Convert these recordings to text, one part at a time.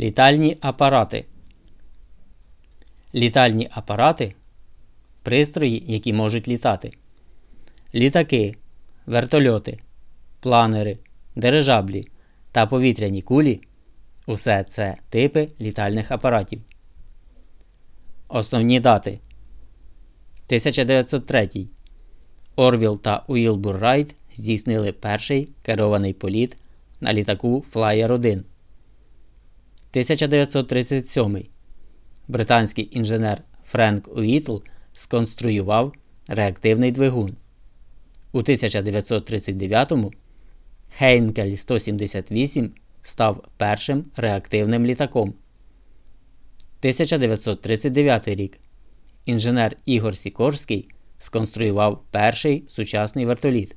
Літальні апарати. Літальні апарати пристрої, які можуть літати. Літаки, вертольоти, планери, дирижаблі та повітряні кулі усе це типи літальних апаратів. Основні дати 1903. Орвіл та Уілбур Райт здійснили перший керований політ на літаку Flyer 1. 1937. Британський інженер Френк Уітл сконструював реактивний двигун. У 1939-му Хейнкель 178 став першим реактивним літаком. 1939 рік інженер Ігор Сікорський сконструював перший сучасний вертоліт.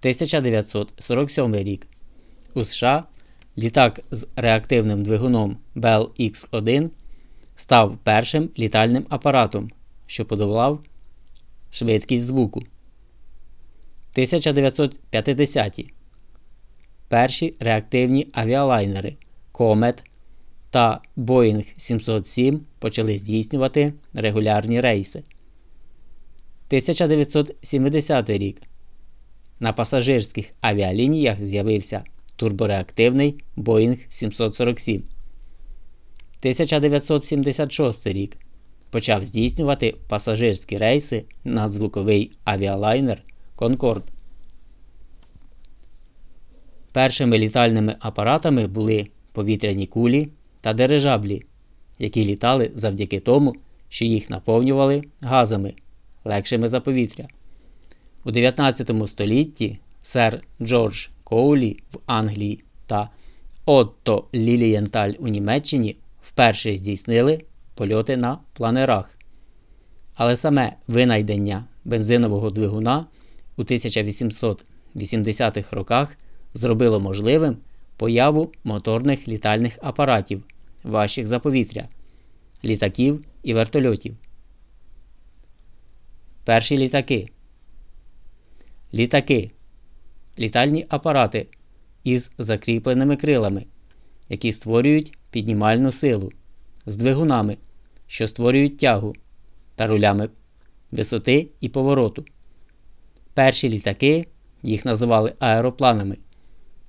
1947 рік у США літак з реактивним двигуном Bell X1 став першим літальним апаратом, що подолав швидкість звуку. 1950-ті перші реактивні авіалайнери Comet та Boeing 707 почали здійснювати регулярні рейси. 1970 рік на пасажирських авіалініях з'явився турбореактивний Boeing 747. 1976 рік почав здійснювати пасажирські рейси надзвуковий авіалайнер Concorde. Першими літальними апаратами були повітряні кулі та дирижаблі, які літали завдяки тому, що їх наповнювали газами, легшими за повітря. У 19 столітті сер Джордж Коулі в Англії та Отто Лілієнталь у Німеччині вперше здійснили польоти на планерах. Але саме винайдення бензинового двигуна у 1880-х роках зробило можливим появу моторних літальних апаратів, важчих за повітря, літаків і вертольотів. Перші літаки. Літаки. Літальні апарати із закріпленими крилами, які створюють піднімальну силу з двигунами, що створюють тягу та рулями висоти і повороту. Перші літаки, їх називали аеропланами,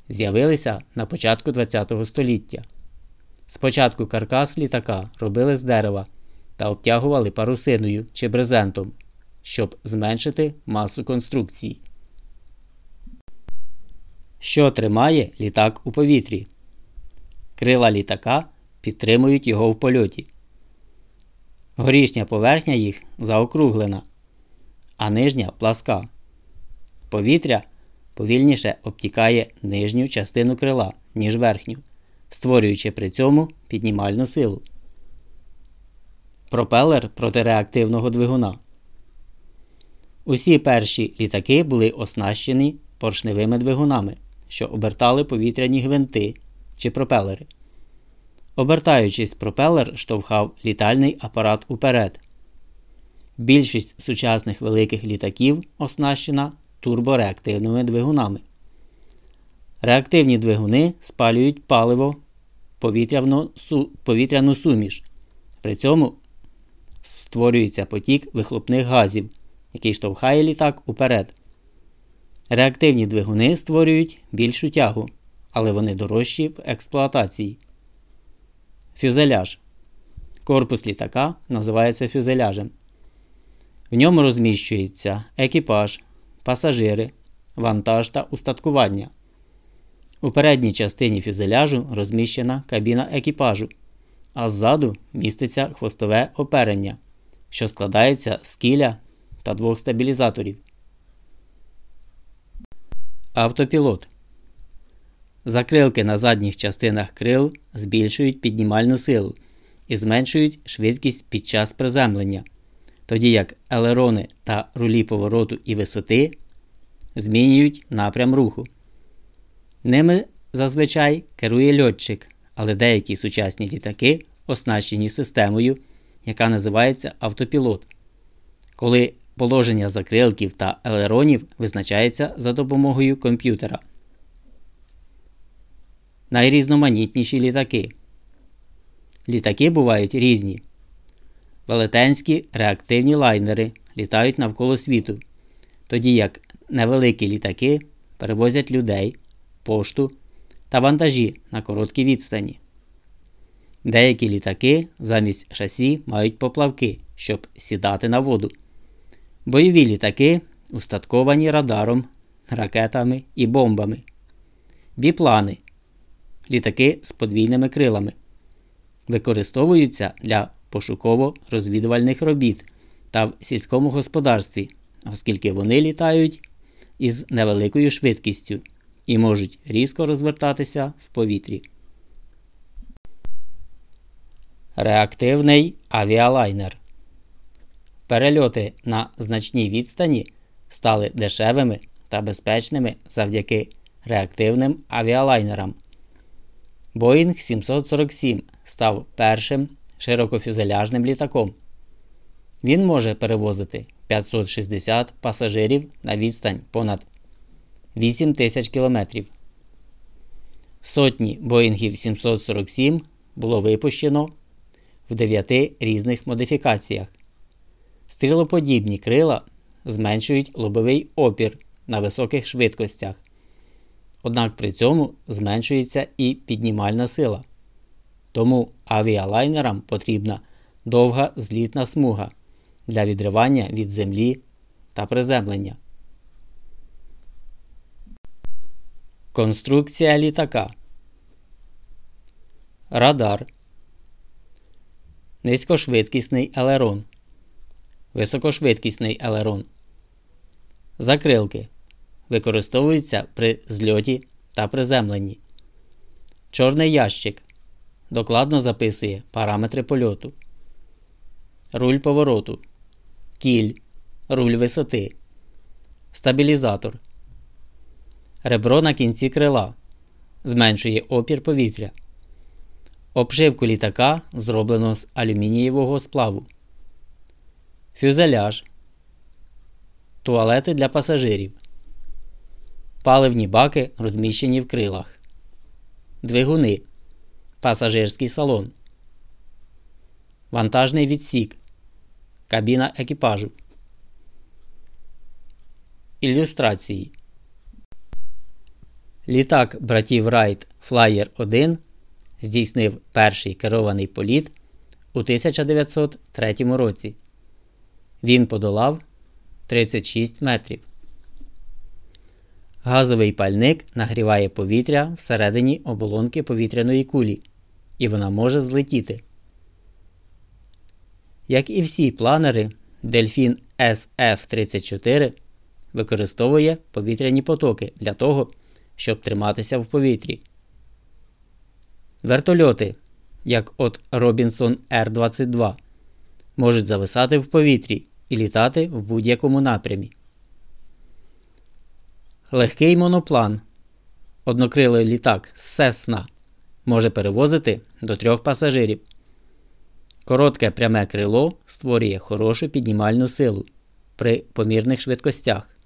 з'явилися на початку ХХ століття. Спочатку каркас літака робили з дерева та обтягували парусиною чи брезентом, щоб зменшити масу конструкції. Що тримає літак у повітрі? Крила літака підтримують його в польоті. Горішня поверхня їх заокруглена, а нижня пласка. Повітря повільніше обтікає нижню частину крила, ніж верхню, створюючи при цьому піднімальну силу. Пропелер протиреактивного двигуна. Усі перші літаки були оснащені поршневими двигунами, що обертали повітряні гвинти чи пропелери. Обертаючись, пропелер штовхав літальний апарат уперед. Більшість сучасних великих літаків оснащена турбореактивними двигунами. Реактивні двигуни спалюють паливо повітряну, су, повітряну суміш. При цьому створюється потік вихлопних газів, який штовхає літак уперед. Реактивні двигуни створюють більшу тягу, але вони дорожчі в експлуатації. Фюзеляж. Корпус літака називається фюзеляжем. В ньому розміщується екіпаж, пасажири, вантаж та устаткування. У передній частині фюзеляжу розміщена кабіна екіпажу, а ззаду міститься хвостове оперення, що складається з кіля та двох стабілізаторів. Автопілот. Закрилки на задніх частинах крил збільшують піднімальну силу і зменшують швидкість під час приземлення, тоді як елерони та рулі повороту і висоти змінюють напрям руху. Ними зазвичай керує льотчик, але деякі сучасні літаки оснащені системою, яка називається автопілот, коли положення закрилків та елеронів визначається за допомогою комп'ютера найрізноманітніші літаки, Літаки бувають різні. Велетенські реактивні лайнери літають навколо світу, тоді як невеликі літаки перевозять людей, пошту та вантажі на короткі відстані. Деякі літаки замість шасі мають поплавки, щоб сідати на воду. Бойові літаки устатковані радаром, ракетами і бомбами. Біплани літаки з подвійними крилами. Використовуються для пошуково-розвідувальних робіт та в сільському господарстві, оскільки вони літають із невеликою швидкістю і можуть різко розвертатися в повітрі. Реактивний авіалайнер. Перельоти на значній відстані стали дешевими та безпечними завдяки реактивним авіалайнерам. Боїнг 747 став першим широкофюзеляжним літаком. Він може перевозити 560 пасажирів на відстань понад 8 тисяч кілометрів. Сотні Боїнгів 747 було випущено в 9 різних модифікаціях. Стрілоподібні крила зменшують лобовий опір на високих швидкостях. Однак при цьому зменшується і піднімальна сила. Тому авіалайнерам потрібна довга злітна смуга для відривання від землі та приземлення. Конструкція літака. Радар. Низькошвидкісний елерон. Високошвидкісний елерон. Закрилки. Використовуються при зльоті та приземленні. Чорний ящик докладно записує параметри польоту, руль повороту, кіль, руль висоти, стабілізатор, ребро на кінці крила. Зменшує опір повітря. Обшивку літака зроблено з алюмінієвого сплаву, фюзеляж, туалети для пасажирів, паливні баки розміщені в крилах, двигуни пасажирський салон, вантажний відсік, кабіна екіпажу. Ілюстрації. Літак братів Райт Flyer 1 здійснив перший керований політ у 1903 році. Він подолав 36 метрів. Газовий пальник нагріває повітря всередині оболонки повітряної кулі, і вона може злетіти. Як і всі планери, Дельфін SF-34 використовує повітряні потоки для того, щоб триматися в повітрі. Вертольоти, як от Robinson R-22, можуть зависати в повітрі і літати в будь-якому напрямі. Легкий моноплан. Однокрилий літак Сесна може перевозити до трьох пасажирів. Коротке пряме крило створює хорошу піднімальну силу при помірних швидкостях.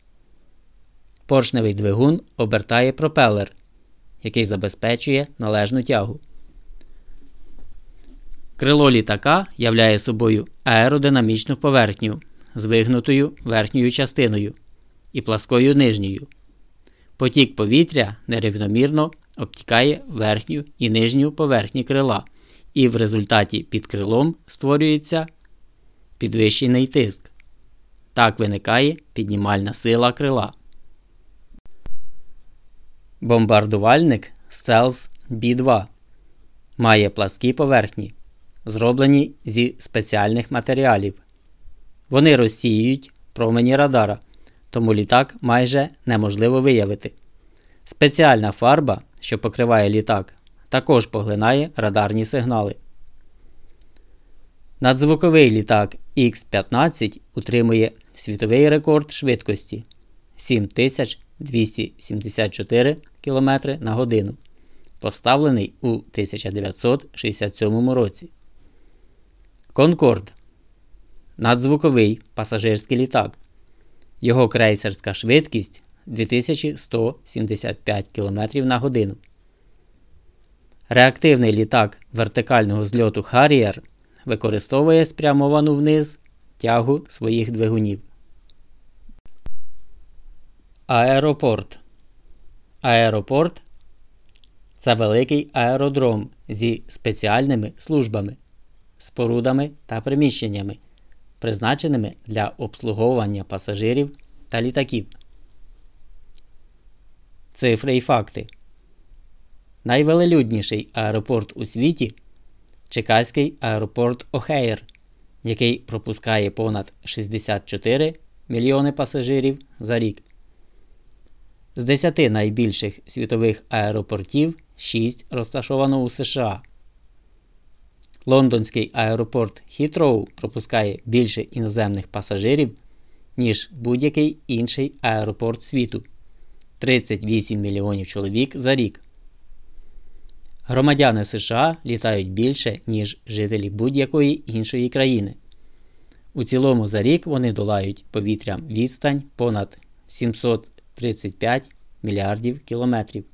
Поршневий двигун обертає пропелер, який забезпечує належну тягу. Крило літака являє собою аеродинамічну поверхню з вигнутою верхньою частиною і пласкою нижньою. Потік повітря нерівномірно обтікає верхню і нижню поверхні крила, і в результаті під крилом створюється підвищений тиск. Так виникає піднімальна сила крила. Бомбардувальник Stealth B2 має пласкі поверхні, зроблені зі спеціальних матеріалів. Вони розсіюють промені радара тому літак майже неможливо виявити. Спеціальна фарба, що покриває літак, також поглинає радарні сигнали. Надзвуковий літак X-15 утримує світовий рекорд швидкості 7274 км на годину, поставлений у 1967 році. Конкорд надзвуковий пасажирський літак його крейсерська швидкість 2175 км на годину. Реактивний літак вертикального зльоту Harrier використовує спрямовану вниз тягу своїх двигунів. Аеропорт. Аеропорт це великий аеродром зі спеціальними службами, спорудами та приміщеннями, призначеними для обслуговування пасажирів та літаків. Цифри і факти. Найвелелюдніший аеропорт у світі Чекаський аеропорт Охейр, який пропускає понад 64 мільйони пасажирів за рік. З 10 найбільших світових аеропортів 6 розташовано у США. Лондонський аеропорт Хітроу пропускає більше іноземних пасажирів, ніж будь-який інший аеропорт світу 38 мільйонів чоловік за рік. Громадяни США літають більше, ніж жителі будь-якої іншої країни. У цілому за рік вони долають повітрям відстань понад 735 мільярдів кілометрів.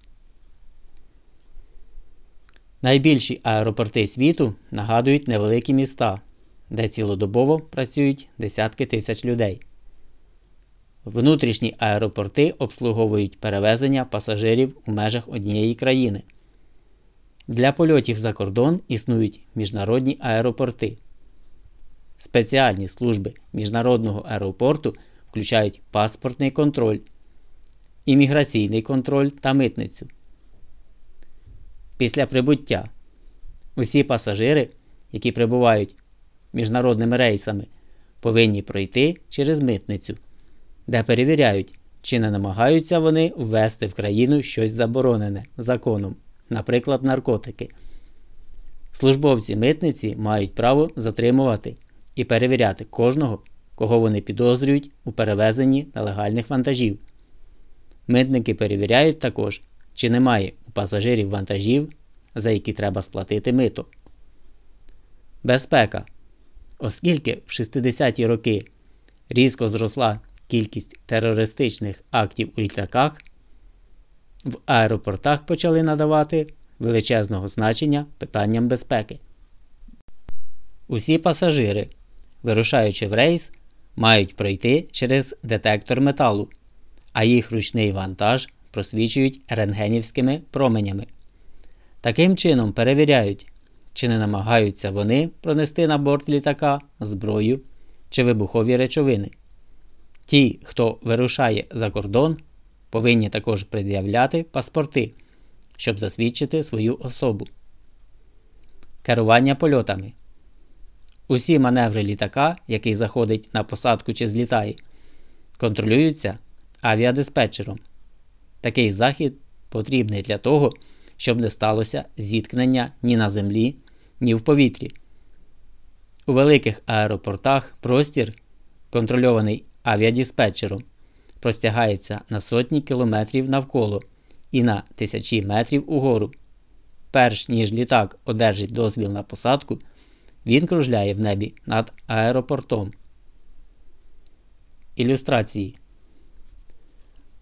Найбільші аеропорти світу нагадують невеликі міста, де цілодобово працюють десятки тисяч людей. Внутрішні аеропорти обслуговують перевезення пасажирів у межах однієї країни. Для польотів за кордон існують міжнародні аеропорти. Спеціальні служби міжнародного аеропорту включають паспортний контроль, імміграційний контроль та митницю. Після прибуття усі пасажири, які прибувають міжнародними рейсами, повинні пройти через митницю, де перевіряють, чи не намагаються вони ввести в країну щось заборонене законом, наприклад, наркотики. Службовці митниці мають право затримувати і перевіряти кожного, кого вони підозрюють у перевезенні нелегальних вантажів. Митники перевіряють також, чи немає пасажирів вантажів, за які треба сплатити мито. Безпека. Оскільки в 60-ті роки різко зросла кількість терористичних актів у літаках, в аеропортах почали надавати величезного значення питанням безпеки. Усі пасажири, вирушаючи в рейс, мають пройти через детектор металу, а їх ручний вантаж просвічують рентгенівськими променями. Таким чином перевіряють, чи не намагаються вони пронести на борт літака зброю чи вибухові речовини. Ті, хто вирушає за кордон, повинні також пред'являти паспорти, щоб засвідчити свою особу. Керування польотами. Усі маневри літака, який заходить на посадку чи злітає, контролюються авіадиспетчером. Такий захід потрібний для того, щоб не сталося зіткнення ні на землі, ні в повітрі. У великих аеропортах простір, контрольований авіадиспетчером, простягається на сотні кілометрів навколо і на тисячі метрів угору. Перш ніж літак одержить дозвіл на посадку, він кружляє в небі над аеропортом. Ілюстрації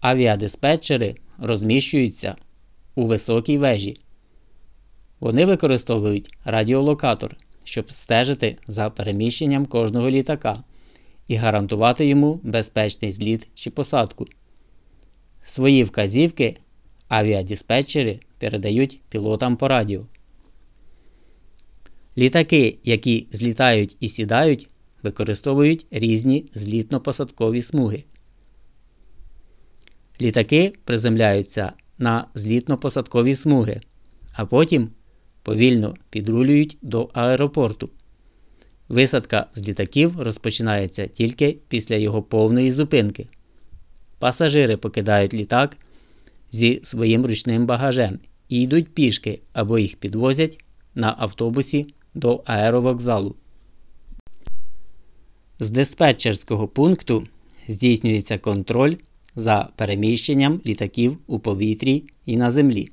Авіадиспетчери розміщуються у високій вежі. Вони використовують радіолокатор, щоб стежити за переміщенням кожного літака і гарантувати йому безпечний зліт чи посадку. Свої вказівки авіадиспетчери передають пілотам по радіо. Літаки, які злітають і сідають, використовують різні злітно-посадкові смуги. Літаки приземляються на злітно-посадкові смуги, а потім повільно підрулюють до аеропорту. Висадка з літаків розпочинається тільки після його повної зупинки. Пасажири покидають літак зі своїм ручним багажем і йдуть пішки або їх підвозять на автобусі до аеровокзалу. З диспетчерського пункту здійснюється контроль за переміщенням літаків у повітрі і на землі.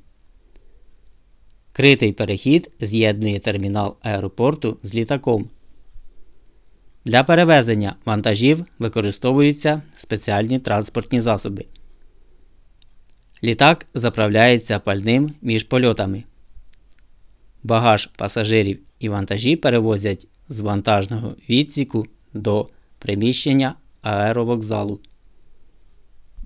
Критий перехід з'єднує термінал аеропорту з літаком. Для перевезення вантажів використовуються спеціальні транспортні засоби. Літак заправляється пальним між польотами. Багаж пасажирів і вантажі перевозять з вантажного відсіку до приміщення аеровокзалу.